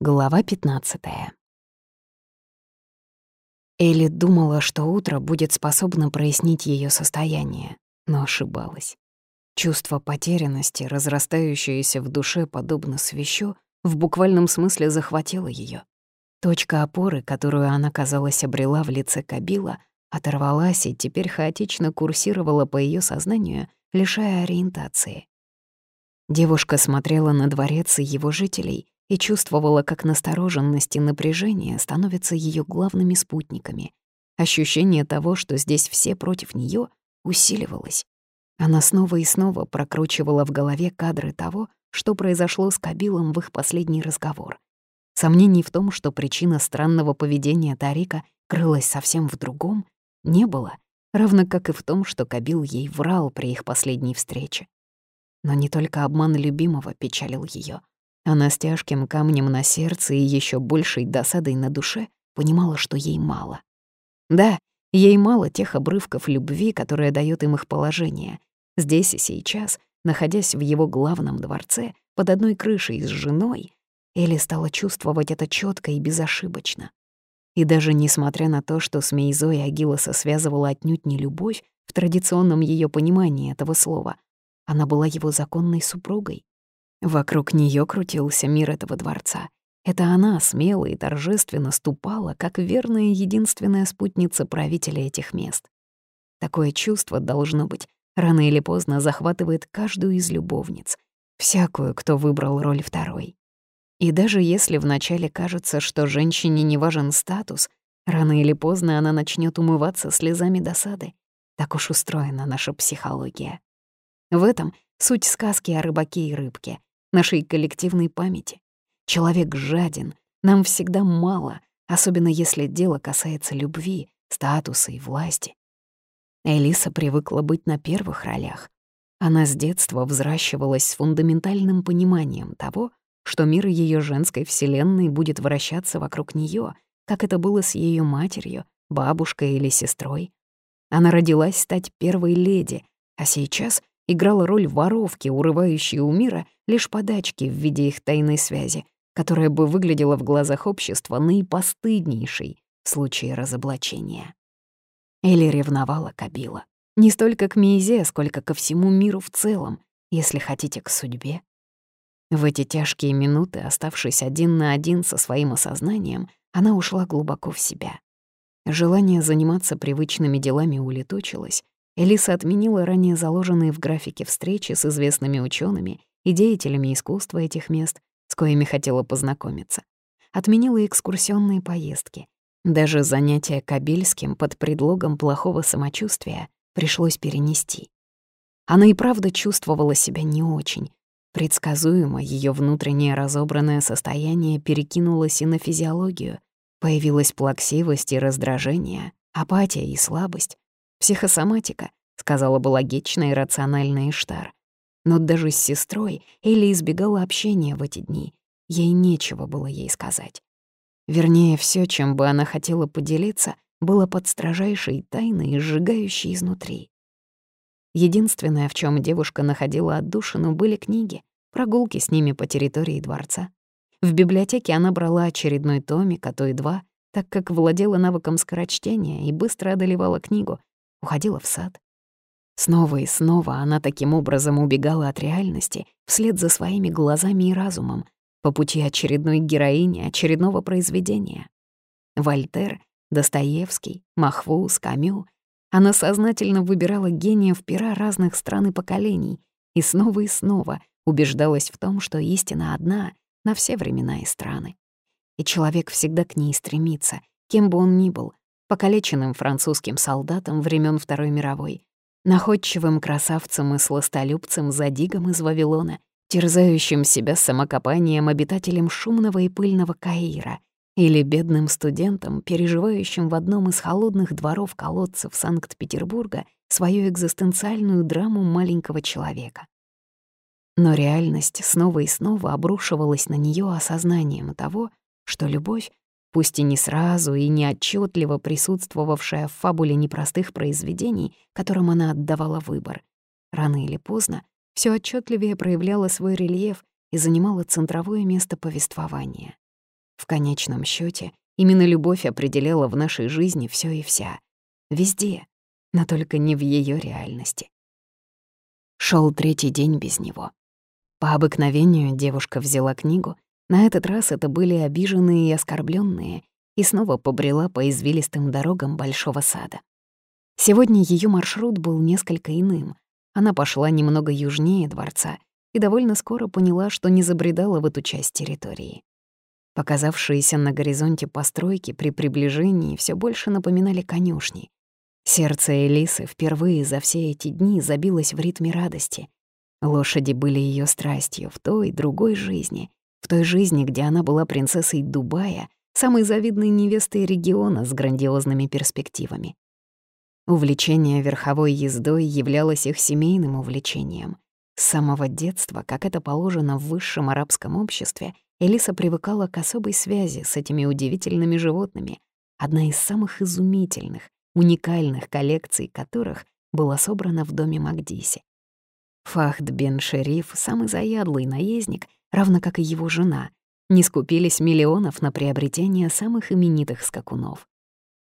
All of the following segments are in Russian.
Глава 15 Элли думала, что утро будет способно прояснить ее состояние, но ошибалась. Чувство потерянности, разрастающееся в душе подобно свещу, в буквальном смысле захватило ее. Точка опоры, которую она, казалось, обрела в лице Кабила, оторвалась и теперь хаотично курсировала по ее сознанию, лишая ориентации. Девушка смотрела на дворец и его жителей и чувствовала, как настороженность и напряжение становятся ее главными спутниками. Ощущение того, что здесь все против нее, усиливалось. Она снова и снова прокручивала в голове кадры того, что произошло с Кабилом в их последний разговор. Сомнений в том, что причина странного поведения Тарика крылась совсем в другом, не было, равно как и в том, что Кабил ей врал при их последней встрече. Но не только обман любимого печалил ее. Она с тяжким камнем на сердце и еще большей досадой на душе понимала, что ей мало. Да, ей мало тех обрывков любви, которые дает им их положение. Здесь и сейчас, находясь в его главном дворце, под одной крышей с женой, Элли стала чувствовать это четко и безошибочно. И даже несмотря на то, что с Мейзой Агилоса связывала отнюдь не любовь в традиционном ее понимании этого слова, она была его законной супругой. Вокруг нее крутился мир этого дворца. Это она смело и торжественно ступала, как верная единственная спутница правителя этих мест. Такое чувство, должно быть, рано или поздно захватывает каждую из любовниц, всякую, кто выбрал роль второй. И даже если вначале кажется, что женщине не важен статус, рано или поздно она начнет умываться слезами досады. Так уж устроена наша психология. В этом суть сказки о рыбаке и рыбке, нашей коллективной памяти. Человек жаден, нам всегда мало, особенно если дело касается любви, статуса и власти. Элиса привыкла быть на первых ролях. Она с детства взращивалась с фундаментальным пониманием того, что мир ее женской вселенной будет вращаться вокруг нее, как это было с ее матерью, бабушкой или сестрой. Она родилась стать первой леди, а сейчас играла роль воровки, урывающей у мира лишь подачки в виде их тайной связи, которая бы выглядела в глазах общества наипостыднейшей в случае разоблачения. Элли ревновала Кабила. Не столько к Мейзе, сколько ко всему миру в целом, если хотите, к судьбе. В эти тяжкие минуты, оставшись один на один со своим осознанием, она ушла глубоко в себя. Желание заниматься привычными делами улетучилось, Элиса отменила ранее заложенные в графике встречи с известными учеными и деятелями искусства этих мест, с коими хотела познакомиться. Отменила экскурсионные поездки. Даже занятия Кабельским под предлогом плохого самочувствия пришлось перенести. Она и правда чувствовала себя не очень. Предсказуемо ее внутреннее разобранное состояние перекинулось и на физиологию. Появилась плаксивость и раздражение, апатия и слабость, Психосоматика, сказала бы логичная и рациональная Иштар. Но даже с сестрой Элли избегала общения в эти дни. Ей нечего было ей сказать. Вернее, все, чем бы она хотела поделиться, было под строжайшей тайной и сжигающей изнутри. Единственное, в чем девушка находила отдушину, были книги, прогулки с ними по территории дворца. В библиотеке она брала очередной томик, а то и два, так как владела навыком скорочтения и быстро одолевала книгу, уходила в сад. Снова и снова она таким образом убегала от реальности вслед за своими глазами и разумом по пути очередной героини очередного произведения. Вольтер, Достоевский, Махвуз, Камю. Она сознательно выбирала гениев пера разных стран и поколений и снова и снова убеждалась в том, что истина одна на все времена и страны. И человек всегда к ней стремится, кем бы он ни был, покалеченным французским солдатом времен Второй мировой, находчивым красавцем и сластолюбцем Задигом из Вавилона, терзающим себя самокопанием обитателем шумного и пыльного Каира или бедным студентом, переживающим в одном из холодных дворов колодцев Санкт-Петербурга свою экзистенциальную драму маленького человека. Но реальность снова и снова обрушивалась на нее осознанием того, что любовь пусть и не сразу и не отчетливо присутствовавшая в фабуле непростых произведений, которым она отдавала выбор. Рано или поздно все отчетливее проявляла свой рельеф и занимала центровое место повествования. В конечном счете именно любовь определяла в нашей жизни все и вся. Везде, но только не в ее реальности. Шел третий день без него. По обыкновению девушка взяла книгу, на этот раз это были обиженные и оскорбленные, и снова побрела по извилистым дорогам большого сада. Сегодня ее маршрут был несколько иным. Она пошла немного южнее дворца и довольно скоро поняла, что не забредала в эту часть территории. Показавшиеся на горизонте постройки при приближении все больше напоминали конюшни. Сердце Элисы впервые за все эти дни забилось в ритме радости. Лошади были ее страстью в той, другой жизни, той жизни, где она была принцессой Дубая, самой завидной невестой региона с грандиозными перспективами. Увлечение верховой ездой являлось их семейным увлечением. С самого детства, как это положено в высшем арабском обществе, Элиса привыкала к особой связи с этими удивительными животными, одна из самых изумительных, уникальных коллекций которых была собрана в доме Магдиси. Фахд бен Шериф, самый заядлый наездник, равно как и его жена, не скупились миллионов на приобретение самых именитых скакунов.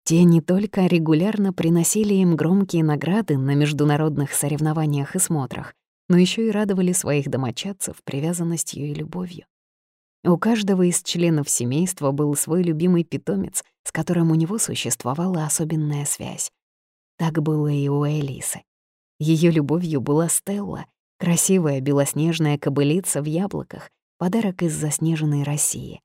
Те не только регулярно приносили им громкие награды на международных соревнованиях и смотрах, но еще и радовали своих домочадцев привязанностью и любовью. У каждого из членов семейства был свой любимый питомец, с которым у него существовала особенная связь. Так было и у Элисы. Ее любовью была Стелла, красивая белоснежная кобылица в яблоках, подарок из заснеженной России.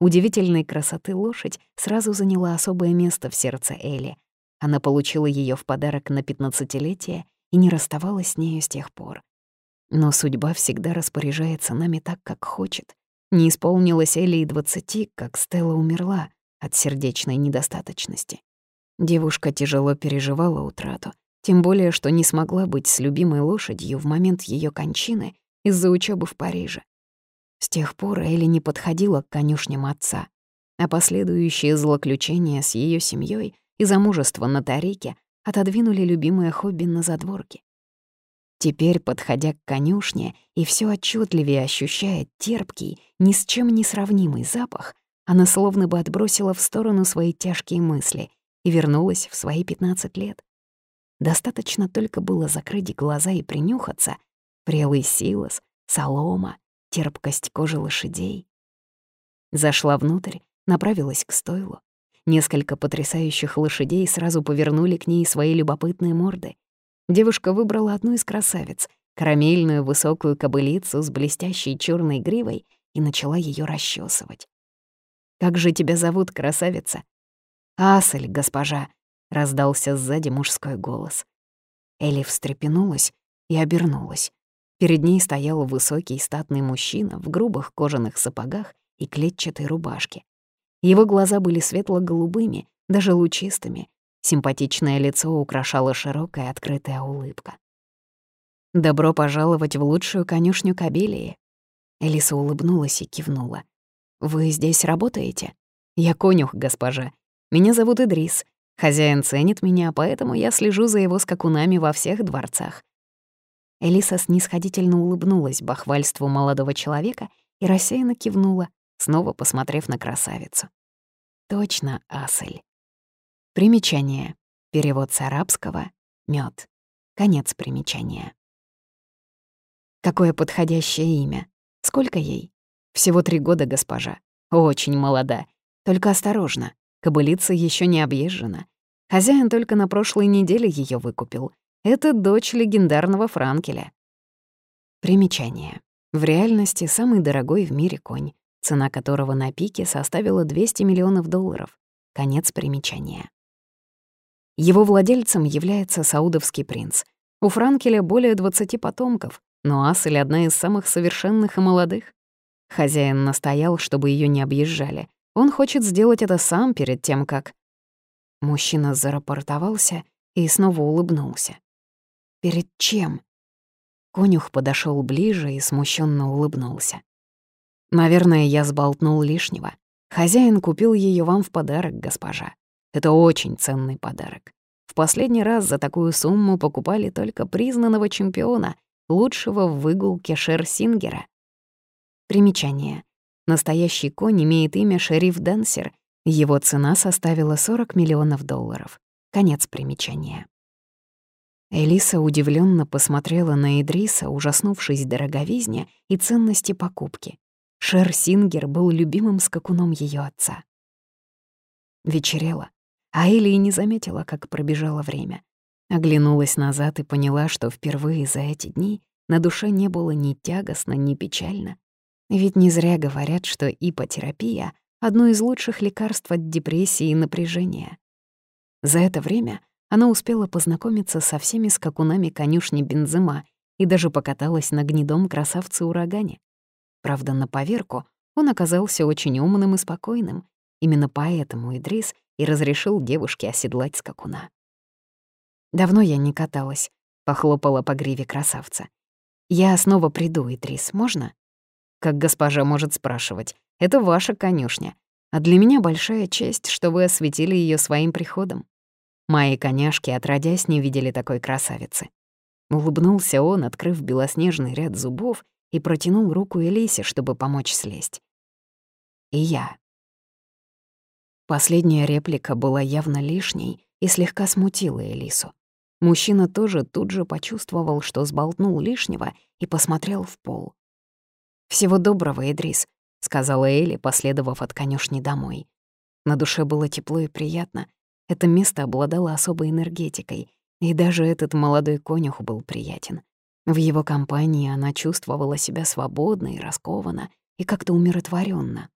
Удивительной красоты лошадь сразу заняла особое место в сердце Эли. Она получила ее в подарок на пятнадцатилетие и не расставалась с нею с тех пор. Но судьба всегда распоряжается нами так, как хочет. Не исполнилось Элли и двадцати, как Стелла умерла от сердечной недостаточности. Девушка тяжело переживала утрату, тем более, что не смогла быть с любимой лошадью в момент ее кончины из-за учебы в Париже. С тех пор Элли не подходила к конюшням отца, а последующие злоключения с ее семьей и замужество на Тарике отодвинули любимое хобби на задворке. Теперь, подходя к конюшне и все отчетливее ощущая терпкий, ни с чем не сравнимый запах, она словно бы отбросила в сторону свои тяжкие мысли и вернулась в свои 15 лет. Достаточно только было закрыть глаза и принюхаться. Прелый силос, солома, терпкость кожи лошадей. Зашла внутрь, направилась к стойлу. Несколько потрясающих лошадей сразу повернули к ней свои любопытные морды. Девушка выбрала одну из красавиц, карамельную высокую кобылицу с блестящей черной гривой, и начала ее расчесывать. «Как же тебя зовут, красавица?» «Асель, госпожа», — раздался сзади мужской голос. Элли встрепенулась и обернулась. Перед ней стоял высокий статный мужчина в грубых кожаных сапогах и клетчатой рубашке. Его глаза были светло-голубыми, даже лучистыми. Симпатичное лицо украшала широкая открытая улыбка. «Добро пожаловать в лучшую конюшню Кабелии!» Элиса улыбнулась и кивнула. «Вы здесь работаете?» «Я конюх, госпожа. Меня зовут Идрис. Хозяин ценит меня, поэтому я слежу за его скакунами во всех дворцах. Элиса снисходительно улыбнулась бахвальству молодого человека и рассеянно кивнула, снова посмотрев на красавицу. Точно, Асель. Примечание. Перевод с арабского «мёд». Конец примечания. Какое подходящее имя. Сколько ей? Всего три года, госпожа. Очень молода. Только осторожно, кобылица еще не объезжена. Хозяин только на прошлой неделе ее выкупил — это дочь легендарного Франкеля. Примечание. В реальности самый дорогой в мире конь, цена которого на пике составила 200 миллионов долларов. Конец примечания. Его владельцем является саудовский принц. У Франкеля более 20 потомков, но Асель — одна из самых совершенных и молодых. Хозяин настоял, чтобы ее не объезжали. Он хочет сделать это сам перед тем, как... Мужчина зарапортовался и снова улыбнулся. Перед чем? Конюх подошел ближе и смущенно улыбнулся. Наверное, я сболтнул лишнего. Хозяин купил ее вам в подарок, госпожа. Это очень ценный подарок. В последний раз за такую сумму покупали только признанного чемпиона, лучшего в выгулке Шерсингера. Примечание. Настоящий конь имеет имя Шериф Дансер. Его цена составила 40 миллионов долларов. Конец примечания. Элиса удивленно посмотрела на Идриса, ужаснувшись дороговизне и ценности покупки. Шер Сингер был любимым скакуном ее отца. Вечерело, а Элли не заметила, как пробежало время. Оглянулась назад и поняла, что впервые за эти дни на душе не было ни тягостно, ни печально. Ведь не зря говорят, что ипотерапия — одно из лучших лекарств от депрессии и напряжения. За это время она успела познакомиться со всеми скакунами конюшни Бензема и даже покаталась на гнедом красавце-урагане. Правда, на поверку он оказался очень умным и спокойным. Именно поэтому Идрис и разрешил девушке оседлать скакуна. «Давно я не каталась», — похлопала по гриве красавца. «Я снова приду, Идрис, можно?» «Как госпожа может спрашивать, это ваша конюшня, а для меня большая честь, что вы осветили ее своим приходом. Мои коняшки, отродясь, не видели такой красавицы». Улыбнулся он, открыв белоснежный ряд зубов, и протянул руку Элисе, чтобы помочь слезть. И я. Последняя реплика была явно лишней и слегка смутила Элису. Мужчина тоже тут же почувствовал, что сболтнул лишнего и посмотрел в пол. «Всего доброго, Идрис», — сказала Элли, последовав от конюшни домой. На душе было тепло и приятно. Это место обладало особой энергетикой, и даже этот молодой конюх был приятен. В его компании она чувствовала себя свободно и раскованно, и как-то умиротворенно.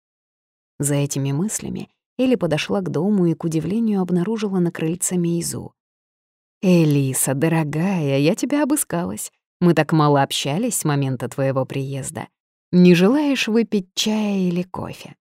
За этими мыслями Элли подошла к дому и, к удивлению, обнаружила на крыльце Мейзу. «Элиса, дорогая, я тебя обыскалась. Мы так мало общались с момента твоего приезда. Не желаешь выпить чая или кофе?»